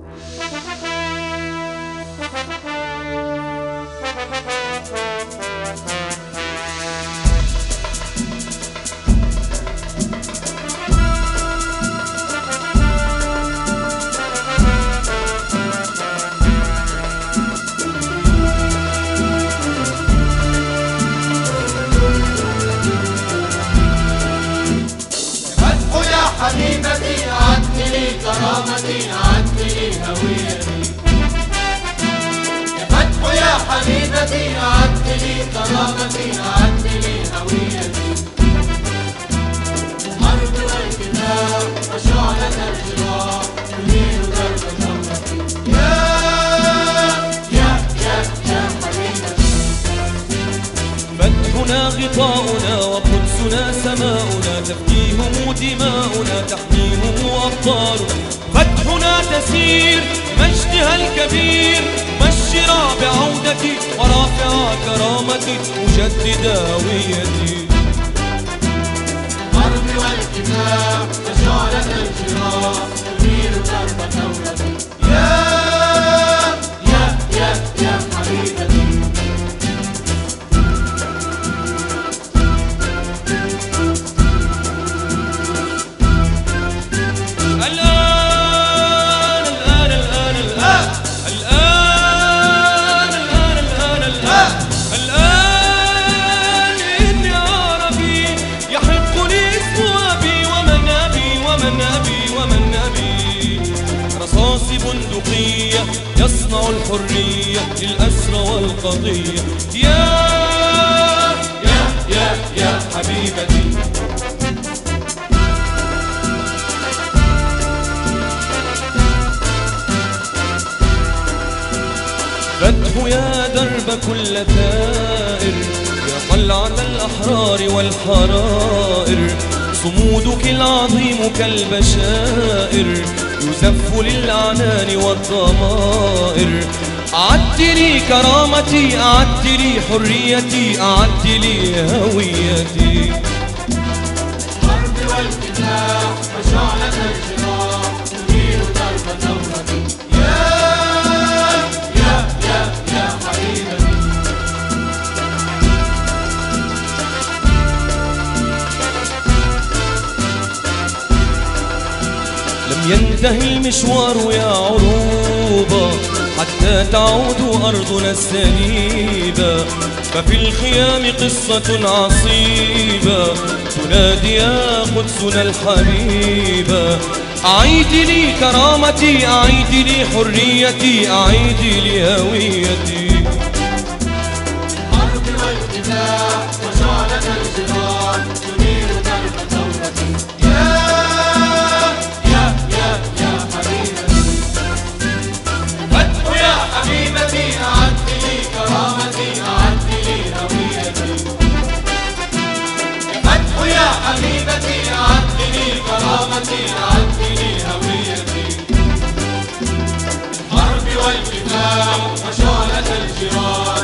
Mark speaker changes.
Speaker 1: Ha ha ha ha! حبيبتي أعدت لي كرامتي أعدت لي هويتي. الأرض والكتاب وشعلة الجراح تنير درب ثورتي يا يا يا يا حبيبتي
Speaker 2: فتحنا غطاؤنا وقدسنا سماؤنا تفديهم دماؤنا تحميهم أبطال فتحنا تسير مجدها الكبير. وطنك مجددة هويتي
Speaker 1: أرضي والكتاب تشعلة الجراح
Speaker 2: رصاص بندقية يصنع الحرية للأسرى والقضية. يا يا يا يا حبيبتي. فتح يا درب كل ثائر يا قلعة الأحرار والحرائر. صمودك العظيم كالبشائر. يزف للأعنان والضمائر. أعدت لي كرامتي أعدت لي حريتي أعدت لي هويتي.
Speaker 1: الأرض والكتاب
Speaker 2: ينتهي المشوار يا عروبة حتى تعود أرضنا السليبة. ففي الخيام قصة عصيبة تنادي يا قدسنا الحبيبة. أعيد لي كرامتي أعيد لي حريتي أعيد لي هويتي.
Speaker 1: الأرض والكتاب ثقافتي عدلي هويتي. الحرب والكتاب وشعلة الجراح